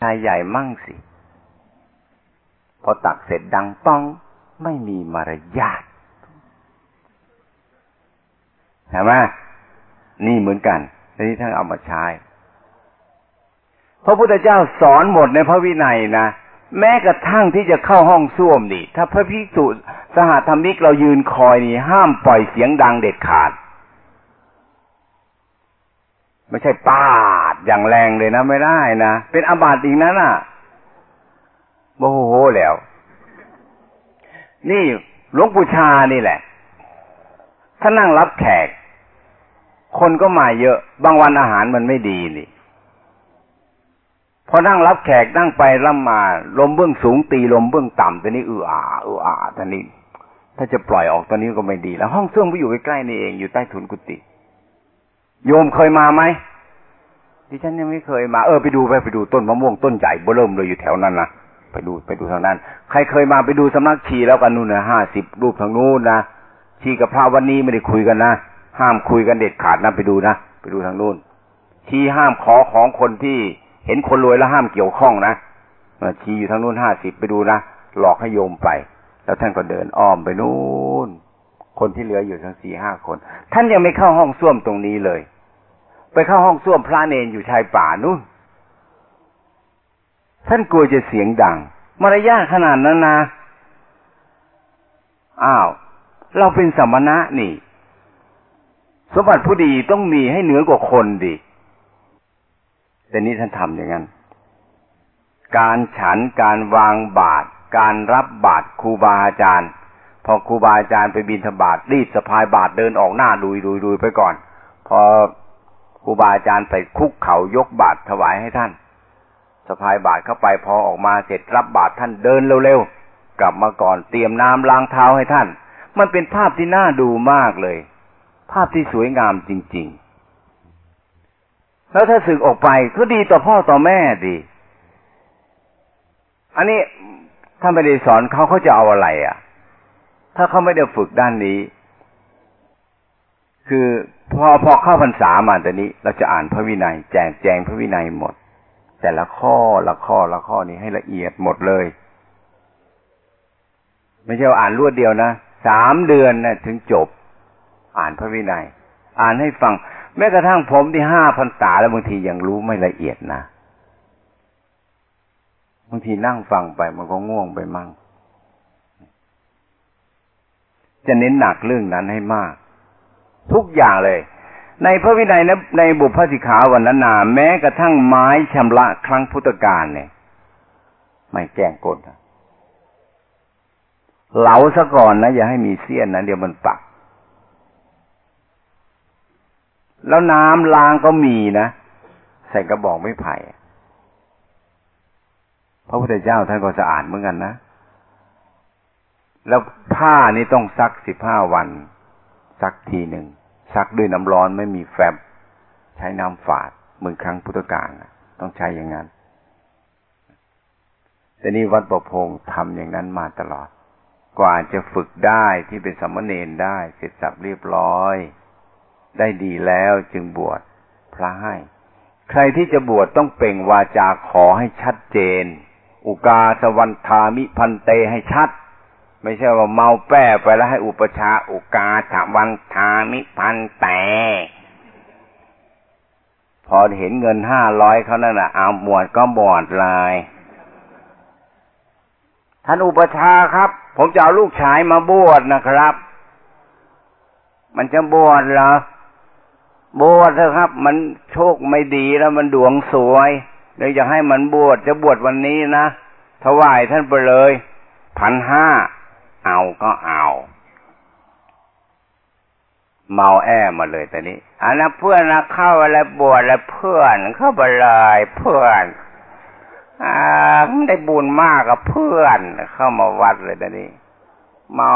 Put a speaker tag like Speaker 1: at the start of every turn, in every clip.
Speaker 1: ชายใหญ่มั่งสิ พอตักเสร็จดังป้องไม่มีมารยาทเห็นไหมนี่เหมือนกันที่ท่านเอามาใช้พระพุทธเจ้าสอนหมดในพระวินัยนะแม้กระทั่งที่จะเข้าห้องส้วมนี่ ถ้าพระภิกษุสหธรรมิกเรายืนคอยนี่ ห้ามปล่อยเสียงดังเด็ดขาด ไม่ใช่ปาดอย่างแรงเลยนะไม่ได้นะเป็นอาบัติอีกนั้นอะโอ้โหแล้ว นี่หลวงปู่ชานี่แหละถ้านั่งรับแขก คนก็มาเยอะ บางวันอาหารมันไม่ดีนี่พอนั่งรับแขกนั่งไปร่ำมา ลมเบื้องสูงตีลมเบื้องต่ำตอนนี้อืออาอืออาตอนนี้ ถ้าจะปล่อยออกตอนนี้ก็ไม่ดี แล้วห้องเสื่อมก็อยู่ใกล้ๆนี่เองอยู่ใต้ถุนกุฏิ โยมเคยมาไหมดิฉันยังไม่เคยมาเออไปดูไปไปดูต้นมะม่วงต้นใหญ่เบิ่มเลยอยู่แถวนั้นนะไปดูไปดูทางนั้น ใครเคยมาไปดูสำนักชีแล้วกันนู่นนะห้าสิบรูปทางนู้นนะชีกับพระวันนี้ไม่ได้คุยกันนะห้ามคุยกันเด็ดขาดนะไปดูนะไปดูทางนู้นชีห้ามขอของคนที่เห็นคนรวยแล้วห้ามเกี่ยวข้องนะชี้อยู่ทางนู้นห้าสิบไปดูนะหลอกให้โยมไป แล้วท่านก็เดินอ้อมไปนู่น คนที่เหลืออยู่ทั้งสี่ห้าคน ท่านยังไม่เข้าห้องส้วมตรงนี้เลย ไปเข้าห้องส้วมพระเนนอยู่ชายป่านู่นท่านกลัวจะเสียงดัง มารยาทขนาดนั้นนะอ้าว เราเป็นสมณะนี่ สมบัติผู้ดีต้องมีให้เหนือกว่าคนดิแต่นี้ท่านทำอย่างนั้น การฉันการวางบาตรการรับบาตรครูบาอาจารย์ พอครูบาอาจารย์ไปบินธบาตรีบสะพายบาตรเดินออกหน้าดุยดุยดุยไปก่อน พอครูบาอาจารย์ใส่คุกเข่ายกบาตรถวายให้ท่านสะพายบาตรเข้าไปพอออกมาเสร็จรับบาตรท่านเดินเร็วๆกลับมาก่อนเตรียมน้ำล้างเท้าให้ท่าน มันเป็นภาพที่น่าดูมากเลย ภาพที่สวยงามจริง ๆ แล้วถ้าสึกออกไปก็ดีต่อพ่อต่อแม่ดีอันนี้ถ้าไม่ได้สอนเขาเขาจะเอาอะไรอะ ถ้าเขาไม่ได้ฝึกด้านนี้ คือพอพอเข้าพรรษามาตอนนี้ เราจะอ่านพระวินัย แจกแจงพระวินัยหมด แต่ละข้อละข้อละข้อนี้ให้ละเอียดหมดเลย ไม่ใช่าอ่านรวดเดียวนะสามเดือนนะถึงจบ อ่านพระวินัย อ่านให้ฟัง แม้กระทั่งผมที่ห้าพันษาแล้วบางทียังรู้ไม่ละเอียดนะบางทีนั่งฟังไปมันก็ง่วงไปมั่ง จะเน้นหนักเรื่องนั้นให้มาก ทุกอย่างเลย ในพระวินัยในในบุพสิขาวันนั้นนาแม้กระทั่งไม้ชำระครั้งพุทธกาลเนี่ย ไม่แก้งกฎเหลาซะก่อนนะอย่าให้มีเสี้ยนนะเดี๋ยวมันปัก แล้วน้ำล้างก็มีนะใส่กระบอกไม้ไผ่พระพุทธเจ้าท่านก็สะอาดเหมือนกันนะ แล้วผ้านี่ต้องซักสิบห้าวัน ซักทีหนึ่งซักด้วยน้ำร้อนไม่มีแฟบ ใช้น้ำฝาดเหมือนครั้งพุทธกาลต้องใช้อย่างนั้นแต่นี่วัดประพงทำอย่างนั้นมาตลอด กว่าจะฝึกได้ที่เป็นสมณเณรได้เสร็จสับเรียบร้อย ได้ดีแล้วจึงบวชพระให้ ใครที่จะบวชต้องเป่งวาจาขอให้ชัดเจน อุกาสวันทามิพันเตให้ชัด ไม่ใช่ว่าเมาแป้ไปแล้วให้อุปชาอุกาสวันทามิพันเตพอเห็นเงินห้าร้อยเขานั่นน่ะเอาบวชก็บวชเลยท่านอุปชาครับ ผมจะเอาลูกชายมาบวชนะครับ มันจะบวชเหรอบวชเถอะครับ มันโชคไม่ดีแล้วมันดวงสวยเลยจะให้มันบวชจะบวชวันนี้นะถวายท่านไปเลยพันห้า เอาก็เอา เมาแอมาเลยแต่นี้อันนั้นเพื่อนนะเข้าอะไรบวชแล้วเพื่อนเข้าไปเลยเพื่อนอ่าได้บุญมากกับเพื่อนเข้ามาวัดเลยแต่นี้ เมา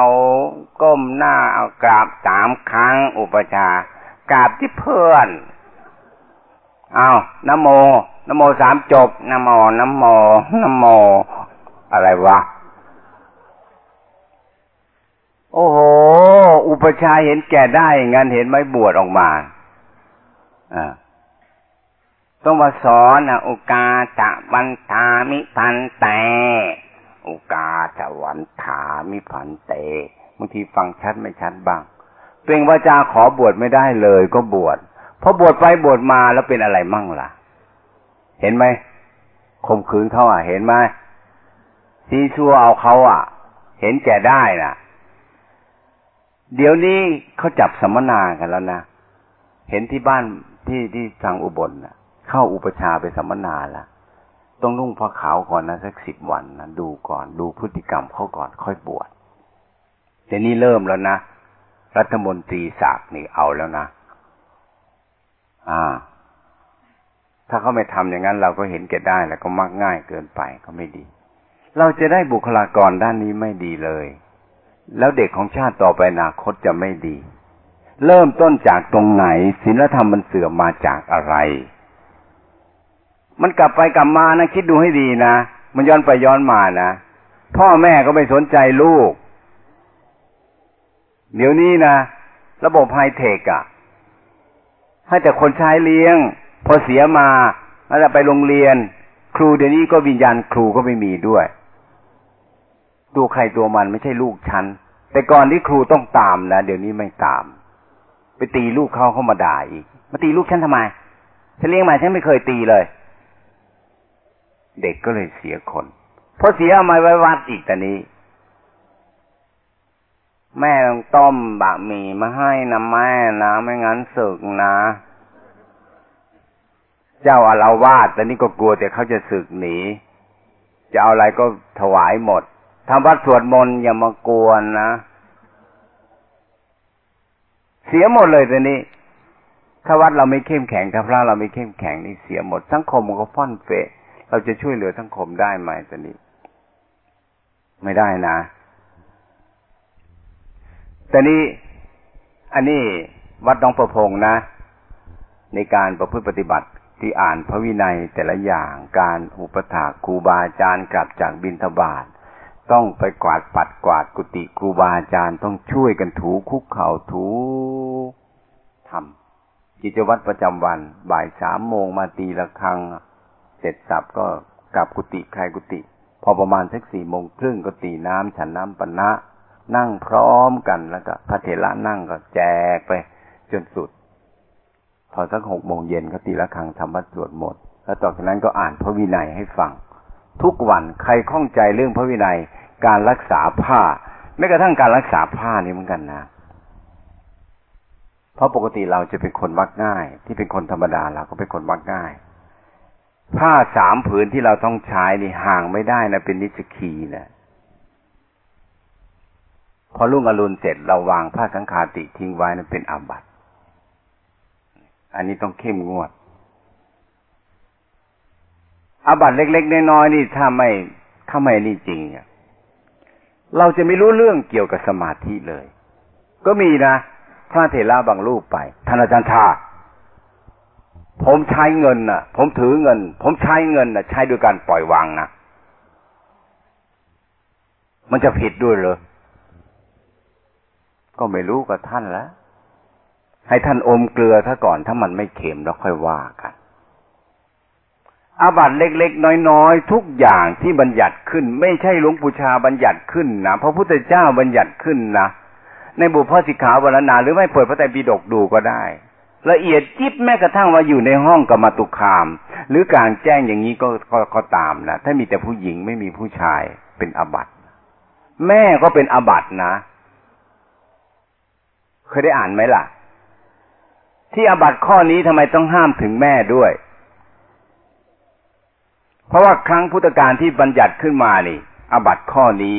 Speaker 1: ก้มหน้าเอากราบสามครั้งอุปชากราบที่เพื่อนเอานโมนโมสามจบนโมนโมนโม อะไรวะ โอ้โห อุปชาเห็นแก่ได้งั้นเห็นไหมบวชออกมาอ่าต้องมาสอนนะโอกาจะวันทามิพันเตโอกาจะวันถามิพันเตบางทีฟังชัดไม่ชัดบ้างเปล่งวาจาขอบวชไม่ได้เลยก็บวชพอบวชไปบวชมาแล้วเป็นอะไรมั่งล่ะ เห็นไหมข่มขืนเขาอะ เห็นไหมซีซัวเอาเขาอะ เห็นแก่ได้น่ะ เดี๋ยวนี้เขาจับสัมมนากันแล้วนะเห็นที่บ้านที่ที่ทางอุบลน่ะ เข้าอุปชาไปสัมมนาละต้องนุ่งผ้าขาวก่อนนะสักสิบวันนะดูก่อนดูพฤติกรรมเขาก่อนค่อยบวชแต่นี่เริ่มแล้วนะรัฐมนตรีศักดิ์นี่เอาแล้วนะอ่า ถ้าเขาไม่ทำอย่างนั้น เราก็เห็นแก่ได้แล้วก็มักง่ายเกินไปก็ไม่ดี เราจะได้บุคลากรด้านนี้ไม่ดีเลย แล้วเด็กของชาติต่อไปอนาคตจะไม่ดี เริ่มต้นจากตรงไหนศีลธรรมมันเสื่อมมาจากอะไร มันกลับไปกลับมานะคิดดูให้ดีนะมันย้อนไปย้อนมานะพ่อแม่ก็ไม่สนใจลูก เดี๋ยวนี้นะระบบไฮเทคอะให้แต่คนใช้เลี้ยง พอเสียมาแล้วไปโรงเรียน ครูเดี๋ยวนี้ก็วิญญาณครูก็ไม่มีด้วย ตัวใครตัวมันไม่ใช่ลูกฉัน แต่ก่อนที่ครูต้องตามนะเดี๋ยวนี้ไม่ตาม ไปตีลูกเขาเข้ามาด่าอีก มาตีลูกฉันทำไม ฉันเลี้ยงมาฉันไม่เคยตีเลย เด็กก็เลยเสียคนเพอเสียเอามาไว้วัดอีกแต่นี้ แม่ต้องต้มบะหมี่มาให้นะแม่นะไม่งั้นสึกนะ เจ้าอาราวาสแต่นี่ก็กลัวแต่เขาจะสึกหนีจะเอาอะไรก็ถวายหมด ทำวัดสวดมนต์อย่ามากวนนะ เสียหมดเลยต่นี้ ถ้าวัดเราไม่เข้มแข็งถ้าพระเราไม่เข้มแข็งนี่เสียหมด สังคมมันก็ฟ่อนเฟะ เราจะช่วยเหลือสังคมได้ไหมตอนนี้ ไม่ได้นะแต่นี้ อันนี้วัดน้องประพงนะ ในการประพฤติปฏิบัติที่อ่านพระวินัยแต่ละอย่างการอุปถากครูบาอาจารย์กลับจากบินทบาท ต้องไปกวาดปัดกวาดกุฏิครูบาอาจารย์ต้องช่วยกันถูคุกเข่าถูทำกิจวัตรประจำวัน บ่ายสามโมงมาตีละครังเสร็จสับก็กลับกุฏิใครกุฏิพอประมาณสักสี่โมงครึ่งก็ตีน้ำฉันน้ำปนะ นั่งพร้อมกันแล้วก็พระเถระนั่งก็แจกไป จนสุด พอสักหกโมงเย็นก็ตีละครังทำวัดสวดมนต์แล้วต่อจากนั้นก็อ่านพระวินัยให้ฟัง ทุกวันใครข้องใจเรื่องพระวินัยการรักษาผ้าแม้กระทั่งการรักษาผ้านี่เหมือนกันนะ เพราะปกติเราจะเป็นคนวักง่าย ที่เป็นคนธรรมดาเราก็เป็นคนวักง่าย ผ้าสามผืนที่เราต้องใช้นี่ห่างไม่ได้นะเป็นนิสกีนะพอรุ่งอรุณเสร็จเราวางผ้าสังขาติทิ้งไว้นั้นเป็นอาบัติ อันนี้ต้องเข้มงวด อาบัตเล็กๆน้อยๆนี่ถ้าไม่ถ้าไม่นี่จริงเนี่ยเราจะไม่รู้เรื่องเกี่ยวกับสมาธิเลย ก็มีนะพระเถระบางรูปไปท่านอาจารย์ชาผมใช้เงินน่ะ ผมถือเงิน ผมใช้เงินน่ะ ใช้ด้วยการปล่อยวางนะมันจะผิดด้วยเหรอก็ไม่รู้กับท่านแล้วให้ท่านอมเกลือถ้าก่อนถ้ามันไม่เค็มแล้วค่อยว่ากัน อาบัตเล็กๆ น้อยๆ ทุกอย่างที่บัญญัติขึ้น ไม่ใช่หลวงปู่ชาบัญญัติขึ้นนะพระพุทธเจ้าบัญญัติขึ้นนะในบุพสิกขาวรณาหรือไม่เปิดพระไตรปิฎกดูก็ได้ ละเอียดจิบแม้กระทั่งว่าอยู่ในห้องกรรมตุคาม หรือการแจ้งอย่างนี้ก็ก็ก็ตามนะถ้ามีแต่ผู้หญิงไม่มีผู้ชายเป็นอาบัตแม่ก็เป็นอาบัตนะเคยได้อ่านไหมล่ะ ที่อาบัตข้อนี้ทำไมต้องห้ามถึงแม่ด้วย เพราะว่าครั้งพุทธกาลที่บัญญัติขึ้นมานี่อาบัตข้อนี้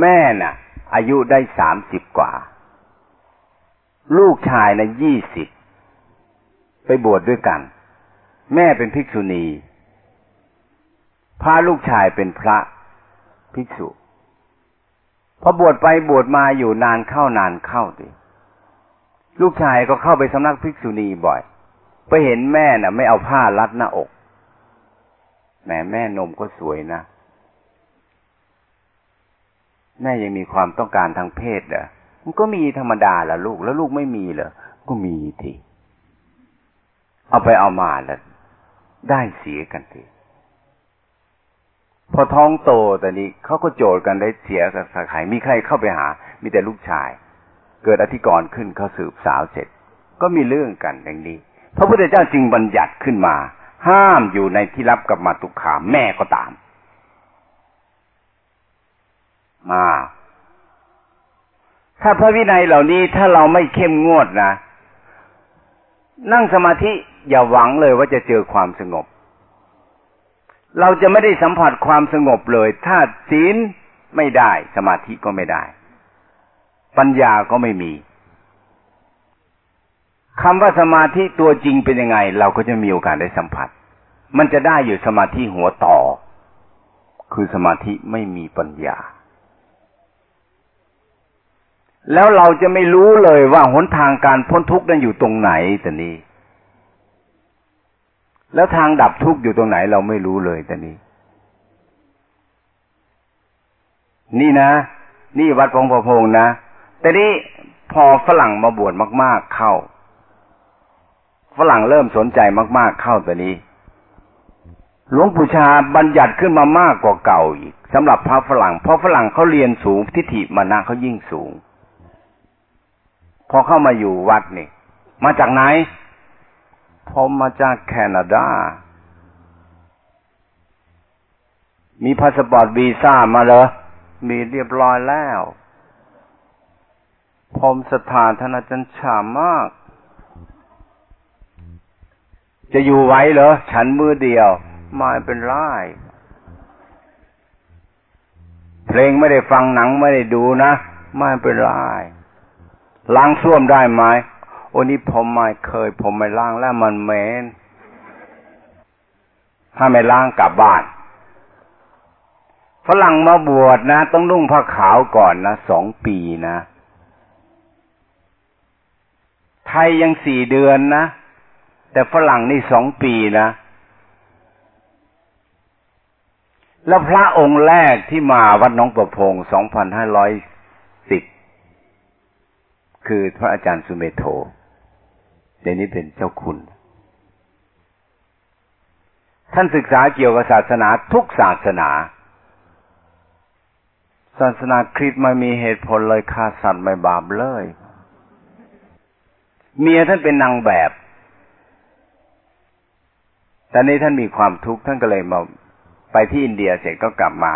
Speaker 1: แม่น่ะ อายุได้สามสิบกว่า ลูกชายนะยี่สิบไปบวชดด้วยกัน แม่เป็นภิกษุณีพาลูกชายเป็นพระภิกษุพอบวชไปบวชมาอยู่นานเข้านานเข้าสิลูกชายก็เข้าไปสำนักภิกษุณีบ่อย ไปเห็นแม่น่ะ ไม่เอาผ้ารัดหน้าอก แม่แม่นมก็สวยนะ แม่ยังมีความต้องการทางเพศเหรอมันก็มีธรรมดาละลูก แล้วลูกไม่มีเหรอ ก็มีทีเอาไปเอามาแล้วได้เสียกันทีพอท้องโตแต่นี้เขาก็โจทย์กันได้เสียกับสาขายมีใครเข้าไปหา มีแต่ลูกชาย เกิดอธิกรณ์ขึ้นเขาสืบสาวเสร็จ ก็มีเรื่องกันอย่างนี้ พระพุทธเจ้าจึงบัญญัติขึ้นมา ห้ามอยู่ในที่รับกับมาตุคามแม่ก็ตาม มา ถ้าพระวินัยเหล่านี้ถ้าเราไม่เข้มงวดนะ นั่งสมาธิอย่าหวังเลยว่าจะเจอความสงบ เราจะไม่ได้สัมผัสความสงบเลย ถ้าศีลไม่ได้สมาธิก็ไม่ได้ ปัญญาก็ไม่มี คำว่าสมาธิตัวจริงเป็นยังไง เราก็จะมีโอกาสได้สัมผัส มันจะได้อยู่สมาธิหัวต่อ คือสมาธิไม่มีปัญญา แล้วเราจะไม่รู้เลยว่าหนทางการพ้นทุกข์นั้นอยู่ตรงไหนแต่นี้ แล้วทางดับทุกข์อยู่ตรงไหน เราไม่รู้เลยแต่นี้ นี่นะ นี่วัดพงพะพงนะแต่นี้พอฝรั่งมาบวชมาก ๆ เข้า ฝรั่งเริ่มสนใจมาก ๆ เข้าแต่นี้ หลวงปู่ชาบัญญัติขึ้นมามากกว่าเก่าอีกสำหรับพระฝรั่งเพราะฝรั่งเขาเรียนสูงทิฏฐิมานะเขายิ่งสูง พอเข้ามาอยู่วัดนี่ มาจากไหนผมมาจากแคนาดา มีพาสปอร์ตวีซ่ามาเหรอ มีเรียบร้อยแล้ว ผมศรัทธาอาจารย์ชามาก จะอยู่ไหวเหรอฉันมื้อเดียวไม่เป็นไรเพลงไม่ได้ฟังหนังไม่ได้ดูนะไม่เป็นไรล้างส้วมได้ไหมโอ้นี่ผมไม่เคย ผมไม่ล้างแล้วมันเหม็นถ้าไม่ล้างกลับบ้านฝรั่งมาบวชนะ ต้องนุ่งผ้าขาวก่อนนะสองปีนะ ไทยยังสี่เดือนนะ แต่ฝรั่งนี่สองปีนะ แล้วพระองค์แรกที่มาวัดน้องประพงสองพันห้าร้อยสิบคือพระอาจารย์สุเมโธในนี้เป็นเจ้าคุณ ท่านศึกษาเกี่ยวกับศาสนาทุกศาสนา ศาสนาคริสต์ไม่มีเหตุผลเลยฆ่าสัตว์ไม่บาปเลย เมียท่านเป็นนางแบบ ต่นี้ท่านมีความทุกข์ท่านก็เลยมาไปที่อินเดียเสร็จก็กลับมา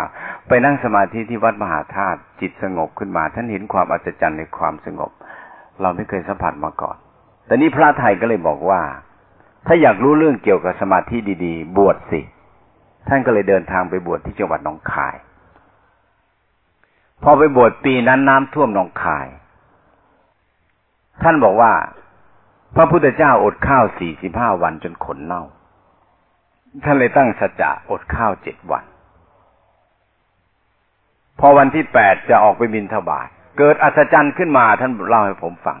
Speaker 1: ไปนั่งสมาธิที่วัดมหาธาตุจิตสงบขึ้นมา ท่านเห็นความอัศจรรย์ในความสงบ เราไม่เคยสัมผัสมาก่อนแต่นี้พระไทยก็เลยบอกว่า ถ้าอยากรู้เรื่องเกี่ยวกับสมาธิดี ๆ บวชสิ ท่านก็เลยเดินทางไปบวชที่จังหวัดหนองคาย พอไปบวชปีนั้นน้ำท่วมหนองคาย ท่านบอกว่า พระพุทธเจ้าอดข้าวสี่สิบห้าวันจนขนเน่า ท่านเลยตั้งสัจจะอดข้าวเจ็ดวัน พอวันที่แปดจะออกไปบินทบาทเกิดอัศจรรย์ขึ้นมาท่านเล่าให้ผมฟัง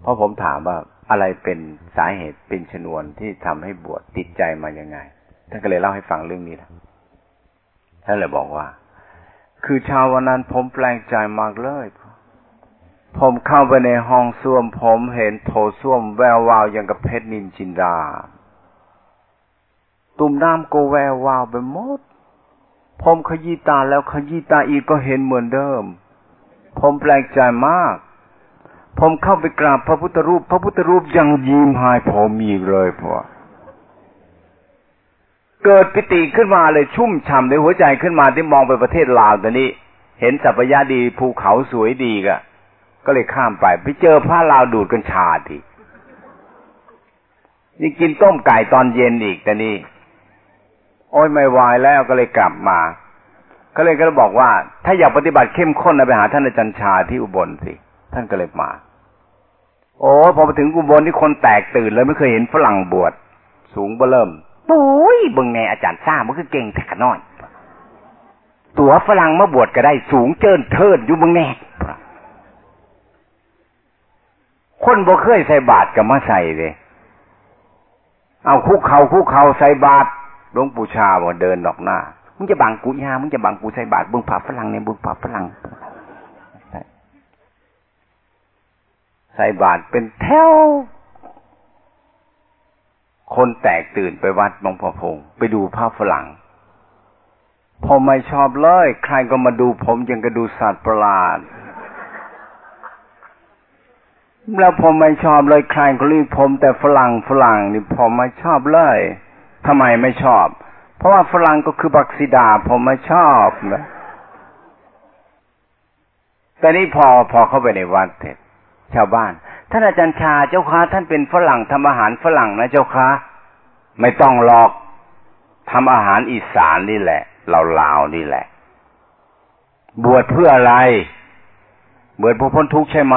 Speaker 1: เพราะผมถามว่าอะไรเป็นสาเหตุเป็นชนวนที่ทำให้บวชติดใจมายังไงท่านก็เลยเล่าให้ฟังเรื่องนี้นะท่านเลยบอกว่า คือชาววันนั้นผมแปลงใจมากเลย ผมเข้าไปในห้องส้วม ผมเห็นโถส้วมแวววาวอย่างกับเพชรนินจินดา ตุ่มน้ำก็แวววาวไปหมด ผมขยี้ตาแล้วขยี้ตาอีกก็เห็นเหมือนเดิม ผมแปลกใจมาก ผมเข้าไปกราบพระพุทธรูป พระพุทธรูปยังยิ้มหายผมอีกเลยพอเกิดปิติขึ้นมาเลยชุ่มฉ่ำในหัวใจขึ้นมาที่มองไปประเทศลาวตอนนี้ เห็นสัพยาดีภูเขาสวยดีกะ ก็เลยข้ามไป ไปเจอพระลาวดูดกัญชาทีนี่กินต้มไก่ตอนเย็นอีกแต่นี่โอ้ยไม่ไหวแล้วก็เลยกลับมา ก็เลยก็บอกว่า ถ้าอยากปฏิบัติเข้มข้นนะไปหาท่านอาจารย์ชาที่อุบลสิ ท่านก็เลยมา โอ้พอไปถึงกุบลที่คนแตกตื่นเลยไม่เคยเห็นฝรั่งบวชสูงเบิ่มปุ้ยบึงไงอาจารย์ซ่ามันคือเก่งแต่ขน้อย ตัวฝรั่งมาบวชก็ได้สูงเจินเทินอยู่บึงแน่ คนบ่เคยใส่บาตรกับมาใส่เลยเอาคุกเขาคุกเขาใส่บาตรหลวงปู่ชาบอกเดินดอกหน้ามึงจะบังกูยามึงจะบังกูใส่บาตรบึงผับฝรั่งเนี่ยบึงผับฝรั่งใส่บาตรเป็นแถวคนแตกตื่นไปวัดบางประพงไปดูภาพฝรั่งผมไม่ชอบเลย ใครก็มาดูผมยังกระดูสัตว์ประหลาด แล้วผมไม่ชอบเลยใครก็รีบผมแต่ฝรั่งฝรั่งนี่ผมไม่ชอบเลยทำไมไม่ชอบ เพราะว่าฝรั่งก็คือบักซิดา ผมไม่ชอบนะแต่นี่พอพอเข้าไปในวัดเสร็จชาวบ้านท่านอาจารย์ชาเจ้าคะท่านเป็นฝรั่งทำอาหารฝรั่งนะเจ้าคะไม่ต้องหรอกทำอาหารอีสานนี่แหละเราลาวนี่แหละ บวชเพื่ออะไร บวชเพื่อพ้นทุกข์ใช่ไหม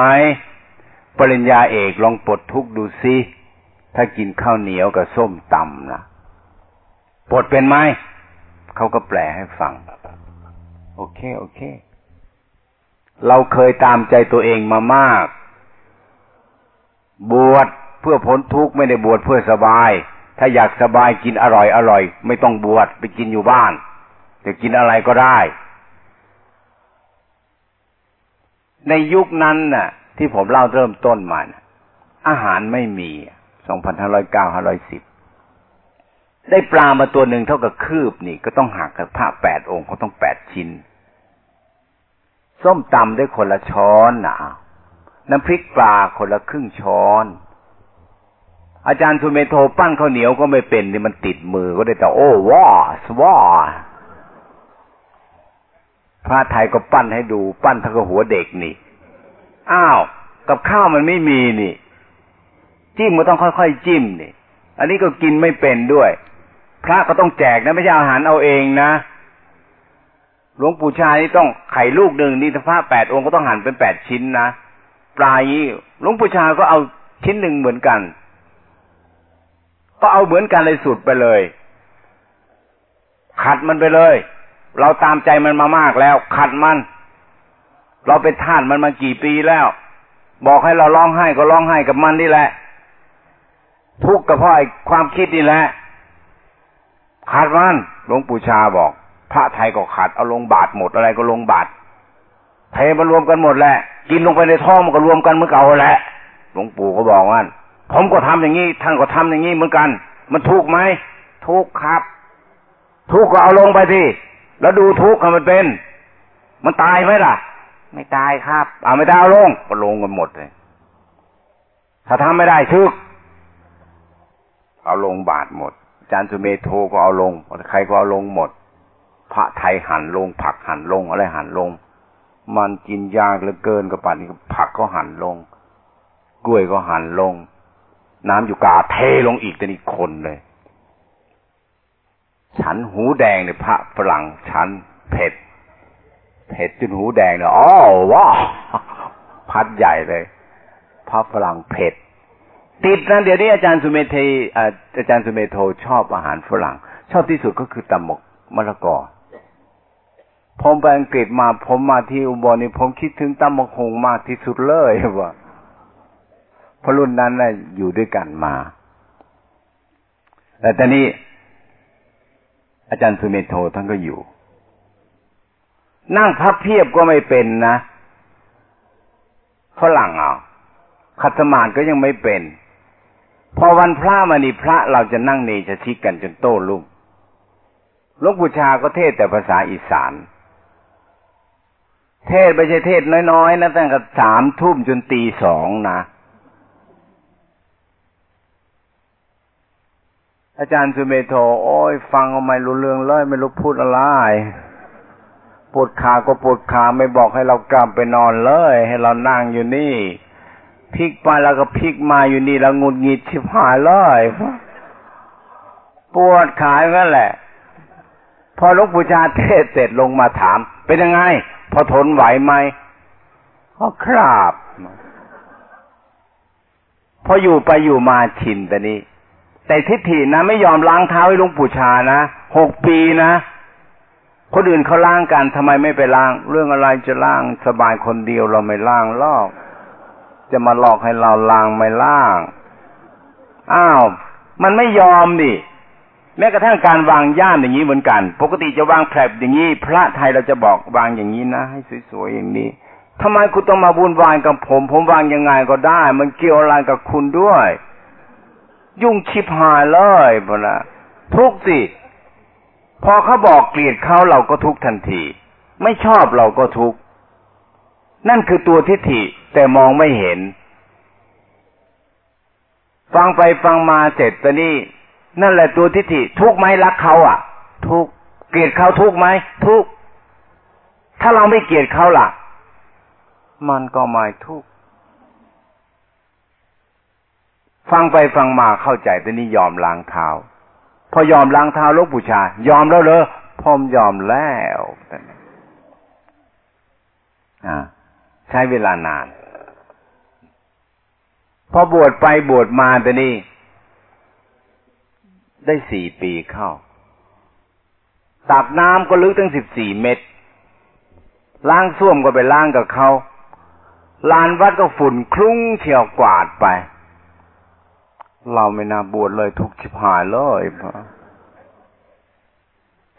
Speaker 1: ปริญญาเอกลองปลดทุกข์ดูสิถ้ากินข้าวเหนียวกับส้มตำนะปลดเป็นไหมเขาก็แปลให้ฟัง โอเค โอเค เราเคยตามใจตัวเองมามาก บวชเพื่อพ้นทุกข์ไม่ได้บวชเพื่อสบาย ถ้าอยากสบายกินอร่อยอร่อย ไม่ต้องบวชไปกินอยู่บ้านจะกินอะไรก็ได้ ในยุคนั้นน่ะ ที่ผมเล่าเริ่มต้นมานะอาหารไม่มีสองพันห้าร้อยเก้าห้าร้อยสิบได้ปลามาตัวหนึ่งเท่ากับคืบนี่ ก็ต้องหักกับผ้าแปดองค์เขาต้องแปดชิ้น ส้มตำได้คนละช้อนนะน้ำพริกปลาคนละครึ่งช้อน อาจารย์สุเมโทปั้นข้าวเหนียวก็ไม่เป็นนี่มันติดมือก็ได้แต่โอ้ว้าสว้าพระไทยก็ปั้นให้ดู ปั้นทั้งหัวเด็กนี่ อ้าว กับข้าวมันไม่มีนี่ จิ้มก็ต้องค่อยๆจิ้มนี่ อันนี้ก็กินไม่เป็นด้วย พระก็ต้องแจกนะไม่ใช่อาหารเอาเองนะหลวงปู่ชานี่ต้องไข่ลูกหนึ่งนี่ถ้าพระแปดองค์ก็ต้องหั่นเป็นแปดชิ้นนะปลายนี้หลวงปู่ชาก็เอาชิ้นหนึ่งเหมือนกัน ก็เอาเหมือนกันเลยสุดไปเลย ขัดมันไปเลย เราตามใจมันมามากแล้ว ขัดมัน เราเป็นทาสมันมากี่ปีแล้ว บอกให้เราร้องไห้ก็ร้องไห้กับมันนี่แหละ ทุกข์กับพ่อไอ้ความคิดนี่แหละขัดมันหลวงปู่ชาบอก พระไทยก็ขัดเอาลงบาทหมดอะไรก็ลงบาทเทมารวมกันหมดแหละ กินลงไปในท้องมันก็รวมกันเมื่อเก่าแหละหลวงปู่ก็บอกว่าผมก็ทำอย่างนี้ท่านก็ทำอย่างนี้เหมือนกัน มันถูกไหมทุกครับ ทุกก็เอาลงไปที่แล้วดูทุกข์มันเป็น มันตายไหมล่ะ ไม่ตายครับ เอาไม่ได้เอาลงก็ลงกันหมดเลยถ้าทำไม่ได้ชึกเอาลงบาทหมดอาจารย์สุเมโทก็เอาลงใครก็เอาลงหมด พระไทยหันลง ผักหันลงอะไรหันลง มันกินยากเหลือเกินกับป่านนี้ผักก็หันลง กล้วยก็หันลง น้ำอยู่กาเทลงอีกแต่นี่คนเลย ฉันหูแดงเนี่ยพระฝรั่งฉันเผ็ด เผ็ดจนหูแดงเนี่ยอ๋อว้าพัดใหญ่เลยพระฝรั่งเผ็ด ติดนะเดี๋ยวนี้อาจารย์สุเมเทอาจารย์สุเมโทชอบอาหารฝรั่ง ชอบที่สุดก็คือตำหมกมะละกอผมไปอังกฤษมาผมมาที่อุบลนี่ผมคิดถึงตำมกหงมากที่สุดเลยว่าพรุ่นนั้นน่ะอยู่ด้วยกันมาแต่ตอนนี้ อาจารย์สุเมโทท่านก็อยู่ นั่งพับเพียบก็ไม่เป็นนะฝรั่งเอาขัดสมานก็ยังไม่เป็น พอวันพระมานี่พระเราจะนั่งเนชชิกกันจนโต้ลุ่มหลวงปู่ชาก็เทศแต่ภาษาอีสาน เทศไม่ใช่เทศน้อยๆนะตั้งแต่สามทุ่มจนตีสองนะอาจารย์สุเมโทโอ้ย ฟังเอาไม่รู้เรื่องเลยไม่รู้พูดอะไร ปวดขาก็ปวดขาไม่บอกให้เรากลับไปนอนเลย ให้เรานั่งอยู่นี่พลิกไปแล้วก็พลิกมาอยู่นี่แล้วงุดหงิดชิบหายเลยปวดขาอย่แหละ พอหลวงปู่ชาเทศเสร็จลงมาถาม เป็นยังไง พอทนไหวไหมก็ครับพออยู่ไปอยู่มาชินแต่นี้ แต่ทิฏฐินะไม่ยอมล้างเท้าให้ลุงปู่ชานะหกปีนะ คนอื่นเขาล้างกันทำไมไม่ไปล้าง เรื่องอะไรจะล้างสบายคนเดียวเราไม่ล้างลอก จะมาหลอกให้เราล้างไม่ล้างอ้าวมันไม่ยอมดิแม้กระทั่งการวางย่ามอย่างนี้เหมือนกัน ปกติจะวางแผลบอย่างนี้ พระไทยเราจะบอกวางอย่างนี้นะให้สวยๆอย่างนี้ทำไมคุณต้องมาบุญวายกับผม ผมวางยังไงก็ได้ มันเกี่ยวอะไรกับคุณด้วย ยุ่งชิบหายเลยพนะทุกสิ พอเขาบอกเกลียดเขาเราก็ทุกทันที ไม่ชอบเราก็ทุกนั่นคือตัวทิฏฐิแต่มองไม่เห็น ฟังไปฟังมาเสร็จตอนนี้นั่นแหละตัวทิฏฐิทุกไหมรักเขาอะ ทุกเกลียดเขาทุกไหมทุกถ้าเราไม่เกลียดเขาล่ะ มันก็ไม่ทุกฟังไปฟังมาเข้าใจต่นี่ยอมล้างเท้า พอยอมล้างเท้าลูกบูชา ยอมแล้วเลยพอมยอมแล้วอ่ใช้เวลานาน พอบวชไปบวชมาแต่นี่ได้สี่ปีเข้า ตักน้ำก็ลึกตั้งสิบสี่เมตร ล้างส้วมก็ไปล้างกับเขาลานวัดก็ฝุ่นคลุ้งเที่ยวกวาดไป เราไม่น่าบวชเลยทุกข์ชิบหายเลย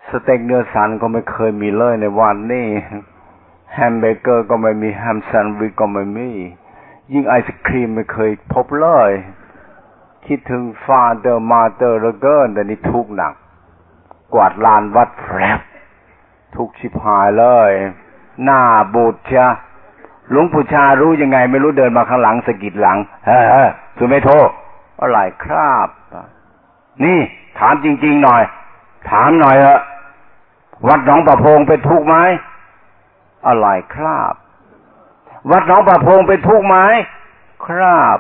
Speaker 1: สเต็กเนื้อสันก็ไม่เคยมีเลยในวันนี้แฮมเบอร์เกอร์ก็ไม่มีแฮมแซนด์วิชก็ไม่มี ยิ่งไอศครีมไม่เคยพบเลย คิดถึง father mother เกินแต่นี่ทุกข์หนัก กวาดลานวัดแฟบทุกข์ชิบหายเลย หน้าบูดเชะหลวงปู่ชารู้ยังไง ไม่รู้เดินมาข้างหลังสะกิดหลังเฮ้ยสุไม่โทษ อะไรครับ นี่ถามจริง ๆ หน่อย ถามหน่อยเอะวัดหนองประพงเป็นทุกข์ไหมอะไรครับ วัดหนองประพงเป็นทุกข์ไหมครับ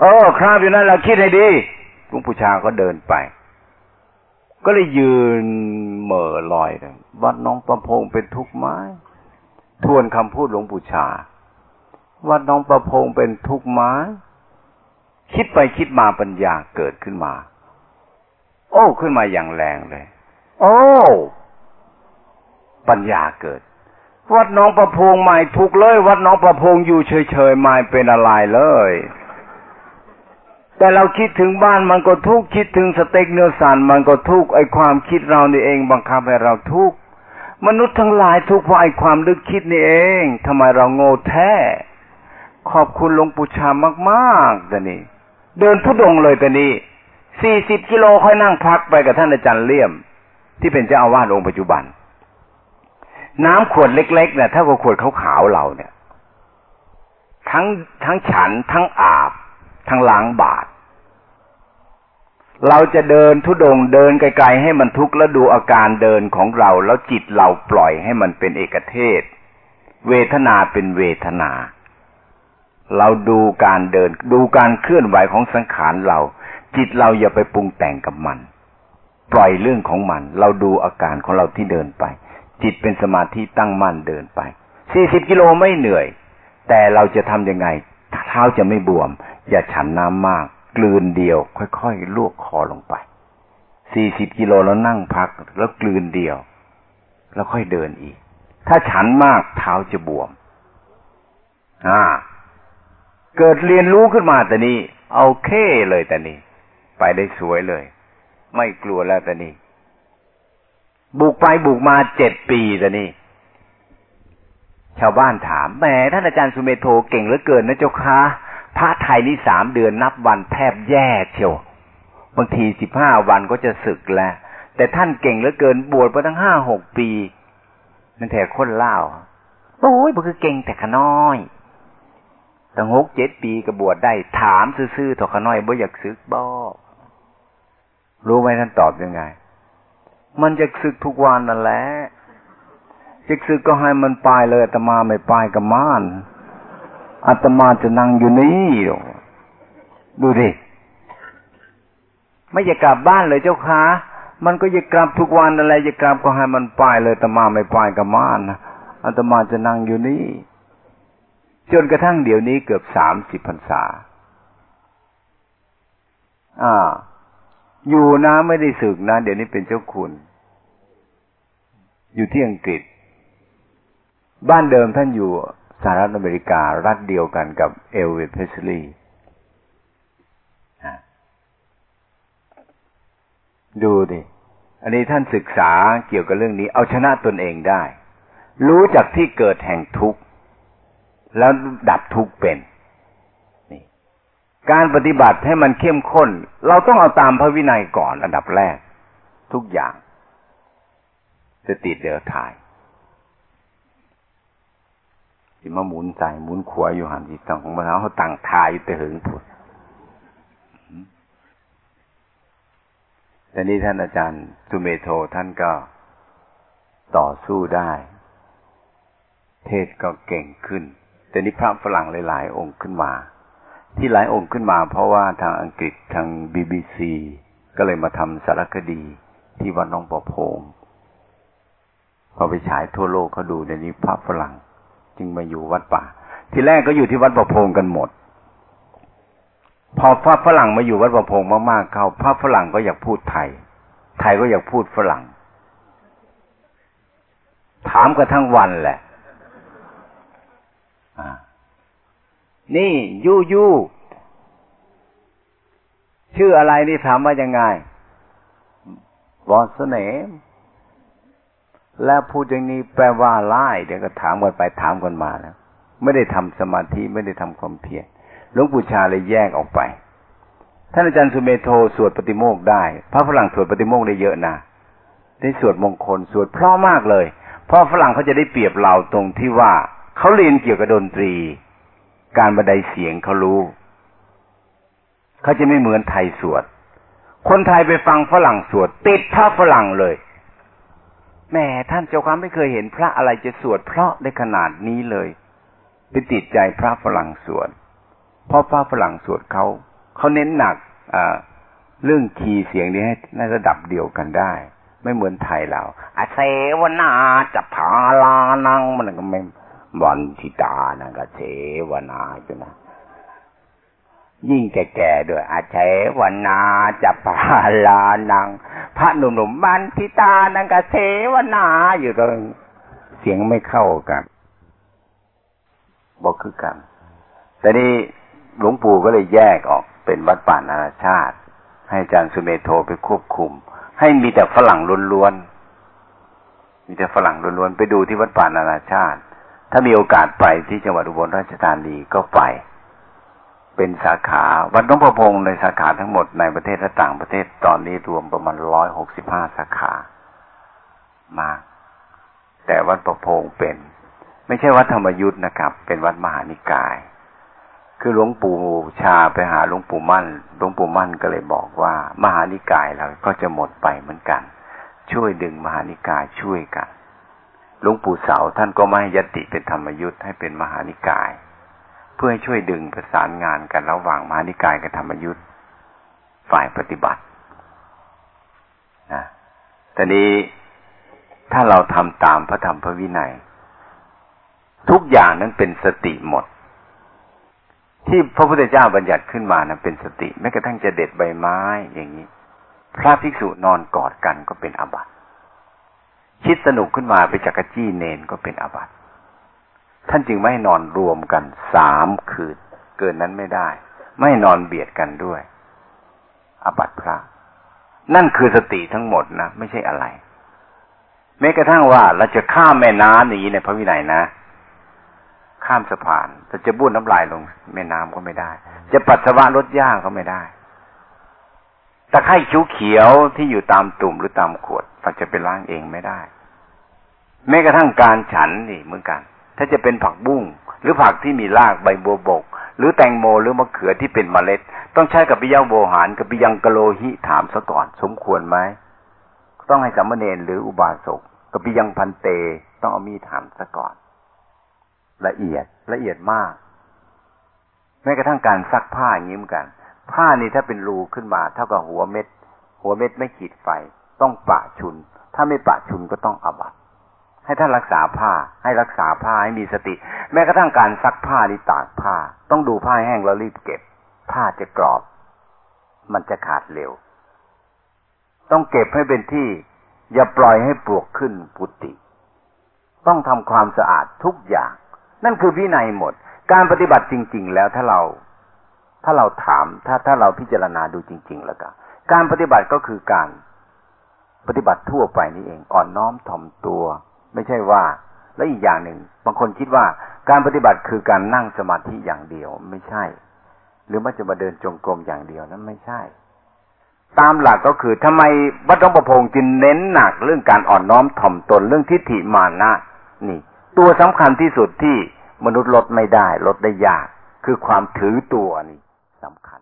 Speaker 1: เออ ครับอยู่นั่นเราคิดให้ดีลุงปู่ชาก็เดินไป ก็เลยยืนเหม่อลอยวัดหนองประพงเป็นทุกข์ไหมทวนคำพูดหลวงปู่ชา วัดหนองประพงเป็นทุกข์ไหม คิดไปคิดมาปัญญาเกิดขึ้นมา โอ้ขึ้นมาอย่างแรงเลย โอ้ ปัญญาเกิด วัดน้องประพงใหม่ถูกเลย วัดน้องประพงอยู่เฉยๆไม่เป็นอะไรเลย แต่เราคิดถึงบ้านมันก็ทุกคิดถึงสเต็กเนื้อสันมันก็ทุกไอความคิดเรานี่เองบังคับให้เราทุกมนุษย์ทั้งหลายทุกเพราะไอความลึกคิดนี่เองทำไมเราโง่แท้ขอบคุณหลวงปู่ชามากๆแต่นี่ เดินทุดงเลยต่นี้สี่สิบกิโลค่อยนั่งพักไปกับท่านอาจารย์เลี่ยม ที่เป็นเจ้าอาวาสองค์ปัจจุบัน น้ำขวดเล็กๆเนี่ยถ้ากับขวดขาวๆเราเนี่ย ทั้งทั้งฉันทั้งอาบ ทั้งล้างบาทเราจะเดินทุดงเดินไกลๆให้มันทุกข์แล้วดูอาการเดินของเรา แล้วจิตเราปล่อยให้มันเป็นเอกเทศ เวทนาเป็นเวทนา เราดูการเดิน ดูการเคลื่อนไหวของสังขารเรา จิตเราอย่าไปปรุงแต่งกับมัน ปล่อยเรื่องของมัน เราดูอาการของเราที่เดินไป จิตเป็นสมาธิตั้งมั่นเดินไปสี่สิบกิโลไม่เหนื่อย แต่เราจะทำยังไงเท้าจะไม่บวม อย่าฉันน้ำมาก กลืนเดียว ค่อยๆลวกคอลงไปสี่สิบกิโลแล้วนั่งพักแล้วกลืนเดียว แล้วค่อยเดินอีก ถ้าฉันมากเท้าจะบวม อ่า เกิดเรียนรู้ขึ้นมาแต่นี้เอาเคเลยแต่นี้ ไปได้สวยเลย ไม่กลัวแล้วแต่นี้ บุกไปบุกมาเจ็ดปีแต่นี้ ชาวบ้านถามแหมท่านอาจารย์สุเมโทเก่งเหลือเกินนะเจ้าคะพระไทยนี่สามเดือนนับวันแทบแย่เชียวบางทีสิบห้าวันก็จะศึกแล้ว แต่ท่านเก่งเหลือเกินบวชมาตั้งห้าหกปีนั่นแท้คนเล่าโอ้ยมันคือเก่งแต่ขน้อย ตั้งหกเจ็ดปีก็บวชได้ ถามซื่อๆถอกขน้อยบ่อยากซึกบ่รู้ไหมท่านตอบยังไง มันจะซึกทุกวันนั่นแหละจะซึกก็ให้มันไปเลยอาตมาไม่ไปกับม่านอาตมาจะนั่งอยู่นี่ดูดิไม่อยากกลับบ้านเลยเจ้าค่ะมันก็อยากกลับทุกวันอะไรอยากกลับก็ให้มันไปเลยอาตมาไม่ไปกับม่านอาตมาจะนั่งอยู่นี่ จนกระทั่งเดี๋ยวนี้เกือบสามสิบพรรษาอ่า อยู่นะไม่ได้สึกนะ เดี๋ยวนี้เป็นเจ้าคุณ อยู่ที่อังกฤษ บ้านเดิมท่านอยู่สหรัฐอเมริกา รัฐเดียวกันกับเอลวิสเพสลีย์ดูดิ อันนี้ท่านศึกษาเกี่ยวกับเรื่องนี้ เอาชนะตนเองได้ รู้จักที่เกิดแห่งทุกข์ แล้วดับทุกเป็นนี่การปฏิบัติให้มันเข้มข้น เราต้องเอาตามพระวินัยก่อนอันดับแรก ทุกอย่างจะติดเดือถ่ายที่มาหมุนใจหมุนขวาอยู่หันจิตของมันเขาตั้งทายอยู่แต่หึงผุดแต่นี้ท่านอาจารย์สุเมโทท่านก็ต่อสู้ได้ เทศก็เก่งขึ้น แต่นี้พระฝรั่งหลาย ๆ องค์ขึ้นมา ที่หลายองค์ขึ้นมา เพราะว่าทางอังกฤษทางบีบีซีก็เลยมาทำสารคดีที่วัดน้องปอพงพอไปฉายทั่วโลกเขาดูในนี้พระฝรั่ง จึงมาอยู่วัดป่า ที่แรกก็อยู่ที่วัดประพงกันหมด พอพระฝรั่งมาอยู่วัดประพงมากๆเข้าพระฝรั่งก็อยากพูดไทย ไทยก็อยากพูดฝรั่ง ถามกันทั้งวันแหละ นี่ยูยูชื่ออะไรนี่ถามว่ายังไงวอสเสนมแล้วพูดอย่างนี้แปลว่าไล่เดี๋ยวก็ถามกันไปถามกันมาแล้วไม่ได้ทำสมาธิไม่ได้ทำความเพียรหลวงปู่ชาเลยแยกออกไป ท่านอาจารย์สุเมโทสวดปฏิโมกได้ พระฝรั่งสวดปฏิโมกได้เยอะนะได้สวดมงคลสวดเพราะมากเลย เพราะฝรั่งเขาจะได้เปรียบเราตรงที่ว่า เขาเรียนเกี่ยวกับดนตรี การบันไดเสียงเขารู้เขาจะไม่เหมือนไทยสวด คนไทยไปฟังฝรั่งสวด ติดพระฝรั่งเลยแม่ท่านเจ้าความไม่เคยเห็นพระอะไรจะสวดเพราะได้ขนาดนี้เลยไปติดใจพระฝรั่งสวดเพราะพระฝรั่งสวดเขาเขาเน้นหนักเรื่องคีย์เสียงนี้ให้ในระดับเดียวกันได้ ไม่เหมือนไทยเราอาเสวนาจะพาลานังมันก็ไม่ วันทิตานะก็เสวนาจุนะยิ่งแก่ๆด้วยอาเชวนาจะพาลานัง พระหนุ่มๆมันทิตานังกเสวนาอยู่ตรงเสียงไม่เข้ากันบอกคือกันแต่นี้หลวงปู่ก็เลยแยกออกเป็นวัดป่านานาชาติ ให้อาจารย์สุเมโทไปควบคุม ให้มีแต่ฝรั่งล้วนๆมีแต่ฝรั่งล้วนๆไปดูที่วัดป่านานาชาติ ถ้ามีโอกาสไปที่จังหวัดอุบลราชธานีก็ไป เป็นสาขาวัดน้องประพงในสาขาทั้งหมดในประเทศและต่างประเทศตอนนี้รวมประมาณร้อยหกสิบห้าสาขามาแต่วัดประพงเป็น ไม่ใช่วัดธรรมยุทธ์นะครับ เป็นวัดมหานิกาย คือหลวงปู่ชาไปหาหลวงปู่มั่นหลวงปู่มั่นก็เลยบอกว่า มหานิกายเราก็จะหมดไปเหมือนกัน ช่วยดึงมหานิกายช่วยกัน หลวงปู่เสาท่านก็ไม่ยติเป็นธรรมยุทธ์ให้เป็นมหานิกาย เพื่อให้ช่วยดึงประสานงานกันระหว่างมหานิกายกับธรรมยุทธ์ฝ่ายปฏิบัตินะแต่นี้ถ้าเราทำตามพระธรรมพระวินัย ทุกอย่างนั้นเป็นสติหมด ที่พระพุทธเจ้าบัญญัติขึ้นมานะเป็นสติแม้กระทั่งจะเด็ดใบไม้อย่างนี้ พระภิกษุนอนกอดกันก็เป็นอาบัติ คิดสนุกขึ้นมาไปจักรจี้เนนก็เป็นอาบัติท่านจึงไม่นอนรวมกันสามคืน เกินนั้นไม่ได้ ไม่นอนเบียดกันด้วยอาบัติพระ นั่นคือสติทั้งหมดนะ ไม่ใช่อะไรแม้กระทั่งว่าเราจะข้ามแม่น้ำหนีในพระวินัยนะ ข้ามสะพานแต่จะบ้วนน้ำลายลงแม่น้ำก็ไม่ได้ จะปัสสาวะรถย่างก็ไม่ได้ ตะไคร่เขียวที่อยู่ตามตุ่มหรือตามขวดเราจะไปล้างเองไม่ได้ แม้กระทั่งการฉันนี่เหมือนกัน ถ้าจะเป็นผักบุ้งหรือผักที่มีรากใบบัวบก หรือแตงโมหรือมะเขือที่เป็นเมล็ด ต้องใช้กับปิยังโวหารกับปิยังกะโลหิถามซะก่อน สมควรไหมต้องให้สัมมเนรหรืออุบาสกกับปิยังพันเตต้องเอามีถามซะก่อน ละเอียดละเอียดมากแม้กระทั่งการซักผ้าอย่างนี้เหมือนกัน ผ้านี่ถ้าเป็นรูขึ้นมาเท่ากับหัวเม็ด หัวเม็ดไม่ขีดไฟ ต้องปะชุน ถ้าไม่ปะชุนก็ต้องอบัตให้ท่านรักษาผ้า ให้รักษาผ้าให้มีสติ แม้กระทั่งการซักผ้านี่ตากผ้า ต้องดูผ้าแห้งแล้วรีบเก็บ ผ้าจะกรอบ มันจะขาดเร็ว ต้องเก็บให้เป็นที่ อย่าปล่อยให้ปลวกขึ้นปุติ ต้องทำความสะอาดทุกอย่าง นั่นคือวินัยหมด การปฏิบัติจริง ๆ แล้วถ้าเรา ถ้าเราถามถ้าถ้าเราพิจารณาดูจริง ๆ แล้วก็การปฏิบัติก็คือการปฏิบัติทั่วไปนี่เองอ่อนน้อมถ่อมตัว ไม่ใช่ว่า และอีกอย่างหนึ่ง บางคนคิดว่าการปฏิบัติคือการนั่งสมาธิอย่างเดียวไม่ใช่ หรือมันจะมาเดินจงกรมอย่างเดียวนั้นไม่ใช่ ตามหลักก็คือทำไมวัดหลวงประพงศ์จึงเน้นหนักเรื่องการอ่อนน้อมถ่อมตนเรื่องทิฏฐิมานะนี่ ตัวสำคัญที่สุดที่มนุษย์ลดไม่ได้ ลดได้ยาก คือความถือตัวนี่ สำคัญ